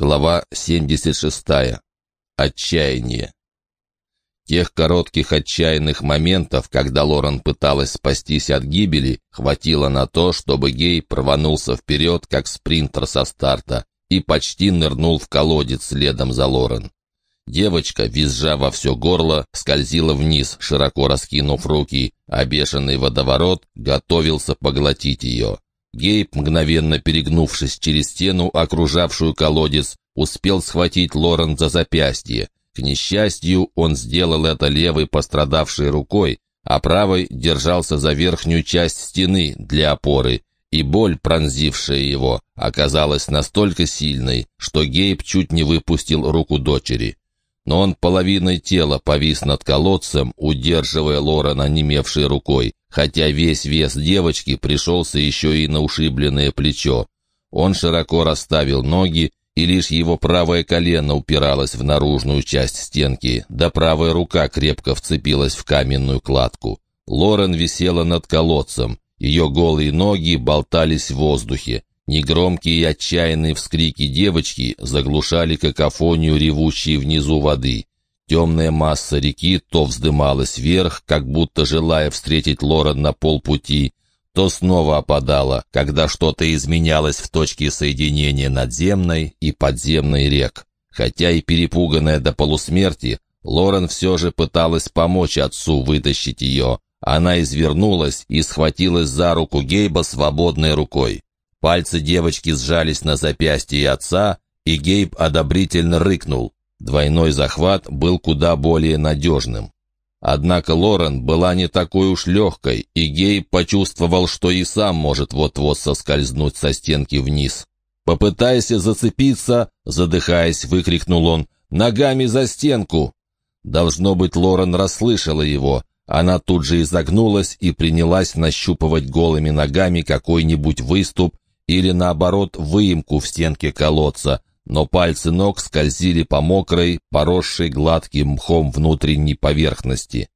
Глава 76. Отчаяние. Тех коротких отчаянных моментов, когда Лорен пыталась спастись от гибели, хватило на то, чтобы Гей рванулся вперед, как спринтер со старта, и почти нырнул в колодец следом за Лорен. Девочка, визжа во все горло, скользила вниз, широко раскинув руки, а бешеный водоворот готовился поглотить ее. Гейб, мгновенно перегнувшись через стену, окружавшую колодец, успел схватить Лорен за запястье. К несчастью, он сделал это левой пострадавшей рукой, а правой держался за верхнюю часть стены для опоры, и боль, пронзившая его, оказалась настолько сильной, что Гейб чуть не выпустил руку дочери но он половиной тела повис над колодцем, удерживая Лорен онемевшей рукой, хотя весь вес девочки пришелся еще и на ушибленное плечо. Он широко расставил ноги, и лишь его правое колено упиралось в наружную часть стенки, да правая рука крепко вцепилась в каменную кладку. Лорен висела над колодцем, ее голые ноги болтались в воздухе. Негромкие и отчаянные вскрики девочки заглушали какофонию ревущей внизу воды. Темная масса реки то вздымалась вверх, как будто желая встретить Лорен на полпути, то снова опадала, когда что-то изменялось в точке соединения надземной и подземной рек. Хотя и перепуганная до полусмерти, Лорен все же пыталась помочь отцу вытащить ее. Она извернулась и схватилась за руку Гейба свободной рукой. Пальцы девочки сжались на запястье отца, и Гейб одобрительно рыкнул. Двойной захват был куда более надежным. Однако Лорен была не такой уж легкой, и Гейб почувствовал, что и сам может вот-вот соскользнуть со стенки вниз. «Попытайся зацепиться!» — задыхаясь, выкрикнул он. «Ногами за стенку!» Должно быть, Лорен расслышала его. Она тут же изогнулась и принялась нащупывать голыми ногами какой-нибудь выступ, или наоборот выемку в стенке колодца, но пальцы ног скользили по мокрой, поросшей гладким мхом внутренней поверхности.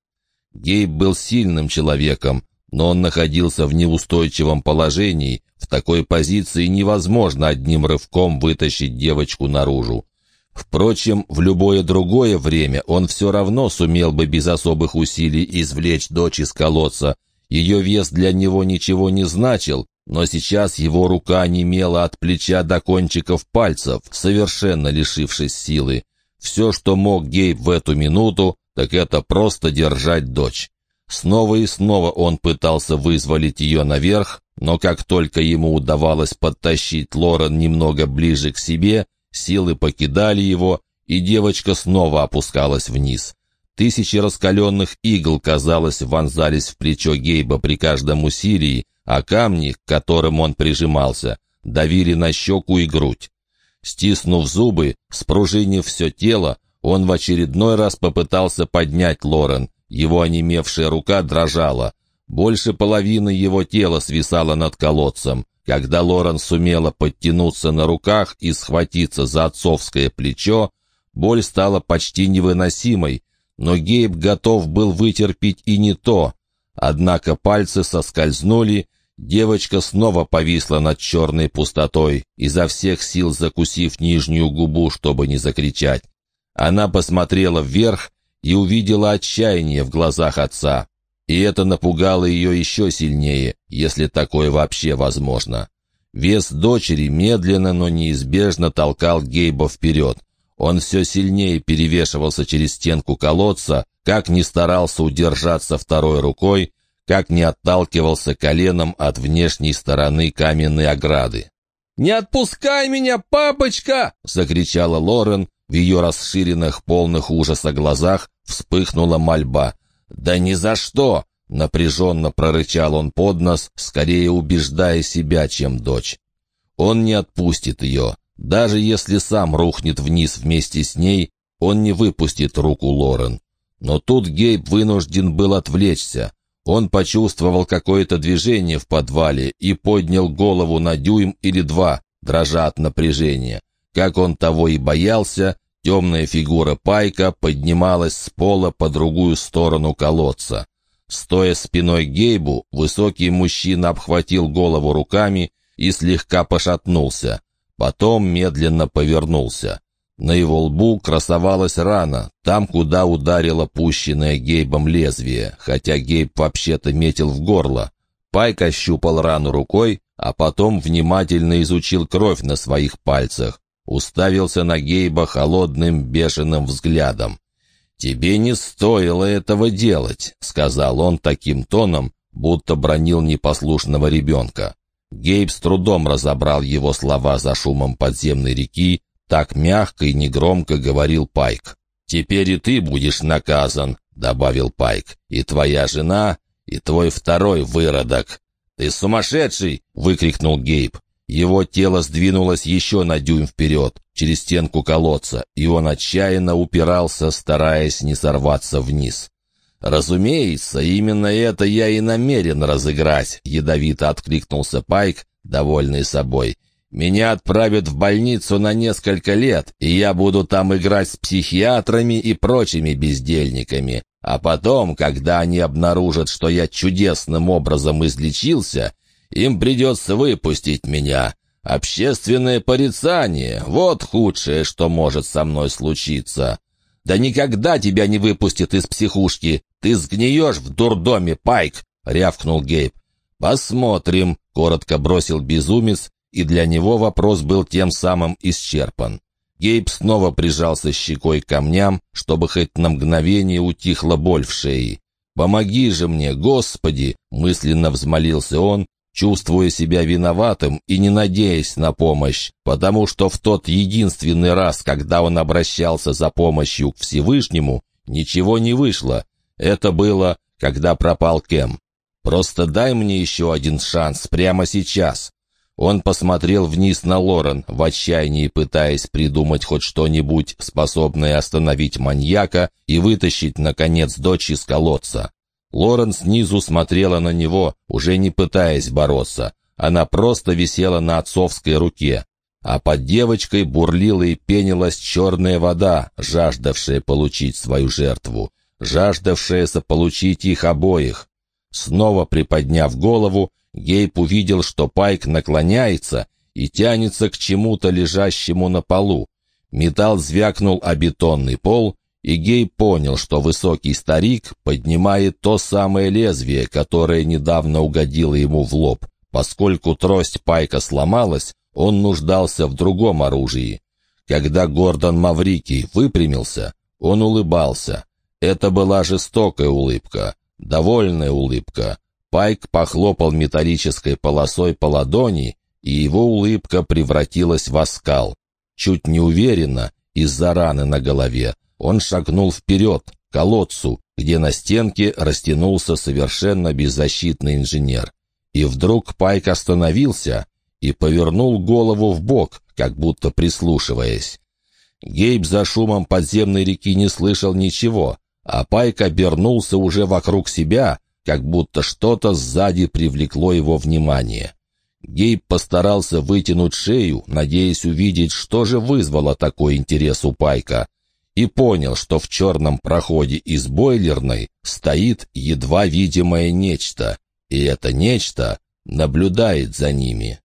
Гейб был сильным человеком, но он находился в неустойчивом положении, в такой позиции невозможно одним рывком вытащить девочку наружу. Впрочем, в любое другое время он все равно сумел бы без особых усилий извлечь дочь из колодца. Ее вес для него ничего не значил, но сейчас его рука немела от плеча до кончиков пальцев, совершенно лишившись силы. Все, что мог Гейб в эту минуту, так это просто держать дочь. Снова и снова он пытался вызволить ее наверх, но как только ему удавалось подтащить Лорен немного ближе к себе, силы покидали его, и девочка снова опускалась вниз. Тысячи раскаленных игл, казалось, вонзались в плечо Гейба при каждом усилии, а камни, к которым он прижимался, давили на щеку и грудь. Стиснув зубы, спружинив все тело, он в очередной раз попытался поднять Лорен. Его онемевшая рука дрожала. Больше половины его тела свисало над колодцем. Когда Лорен сумела подтянуться на руках и схватиться за отцовское плечо, боль стала почти невыносимой, но Гейб готов был вытерпеть и не то. Однако пальцы соскользнули, девочка снова повисла над черной пустотой, изо всех сил закусив нижнюю губу, чтобы не закричать. Она посмотрела вверх и увидела отчаяние в глазах отца. И это напугало ее еще сильнее, если такое вообще возможно. Вес дочери медленно, но неизбежно толкал Гейба вперед. Он все сильнее перевешивался через стенку колодца, как не старался удержаться второй рукой, как не отталкивался коленом от внешней стороны каменной ограды. «Не отпускай меня, папочка!» — закричала Лорен. В ее расширенных, полных ужаса глазах вспыхнула мольба. «Да ни за что!» — напряженно прорычал он под нос, скорее убеждая себя, чем дочь. Он не отпустит ее. Даже если сам рухнет вниз вместе с ней, он не выпустит руку Лорен. Но тут Гейб вынужден был отвлечься. Он почувствовал какое-то движение в подвале и поднял голову на дюйм или два, дрожа от напряжения. Как он того и боялся, темная фигура Пайка поднималась с пола по другую сторону колодца. Стоя спиной Гейбу, высокий мужчина обхватил голову руками и слегка пошатнулся. Потом медленно повернулся. На его лбу красовалась рана, там, куда ударило пущенное Гейбом лезвие, хотя Гейб вообще-то метил в горло. Пайк ощупал рану рукой, а потом внимательно изучил кровь на своих пальцах. Уставился на Гейба холодным бешеным взглядом. «Тебе не стоило этого делать», — сказал он таким тоном, будто бронил непослушного ребенка. Гейб с трудом разобрал его слова за шумом подземной реки, так мягко и негромко говорил Пайк. «Теперь и ты будешь наказан», — добавил Пайк, — «и твоя жена, и твой второй выродок». «Ты сумасшедший!» — выкрикнул Гейб. Его тело сдвинулось еще на дюйм вперед, через стенку колодца, и он отчаянно упирался, стараясь не сорваться вниз. «Разумеется, именно это я и намерен разыграть», — ядовито откликнулся Пайк, довольный собой. «Меня отправят в больницу на несколько лет, и я буду там играть с психиатрами и прочими бездельниками. А потом, когда они обнаружат, что я чудесным образом излечился, им придется выпустить меня. Общественное порицание — вот худшее, что может со мной случиться». «Да никогда тебя не выпустят из психушки! Ты сгниешь в дурдоме, Пайк!» — рявкнул Гейб. «Посмотрим», — коротко бросил безумец, и для него вопрос был тем самым исчерпан. Гейб снова прижался щекой к камням, чтобы хоть на мгновение утихла боль в шее. «Помоги же мне, Господи!» — мысленно взмолился он, чувствуя себя виноватым и не надеясь на помощь, потому что в тот единственный раз, когда он обращался за помощью к Всевышнему, ничего не вышло. Это было, когда пропал Кэм. «Просто дай мне еще один шанс прямо сейчас». Он посмотрел вниз на Лорен, в отчаянии пытаясь придумать хоть что-нибудь, способное остановить маньяка и вытащить, наконец, дочь из колодца. Лорен снизу смотрела на него, уже не пытаясь бороться. Она просто висела на отцовской руке. А под девочкой бурлила и пенилась черная вода, жаждавшая получить свою жертву, жаждавшая заполучить их обоих. Снова приподняв голову, Гейб увидел, что Пайк наклоняется и тянется к чему-то лежащему на полу. Металл звякнул о бетонный пол, и Гей понял, что высокий старик поднимает то самое лезвие, которое недавно угодило ему в лоб. Поскольку трость Пайка сломалась, он нуждался в другом оружии. Когда Гордон Маврикий выпрямился, он улыбался. Это была жестокая улыбка, довольная улыбка. Пайк похлопал металлической полосой по ладони, и его улыбка превратилась в оскал. Чуть неуверенно, из-за раны на голове, он шагнул вперед, к колодцу, где на стенке растянулся совершенно беззащитный инженер. И вдруг Пайк остановился и повернул голову в бок, как будто прислушиваясь. Гейб за шумом подземной реки не слышал ничего, а Пайк обернулся уже вокруг себя, как будто что-то сзади привлекло его внимание. Гейб постарался вытянуть шею, надеясь увидеть, что же вызвало такой интерес у Пайка — и понял, что в черном проходе из бойлерной стоит едва видимое нечто, и это нечто наблюдает за ними.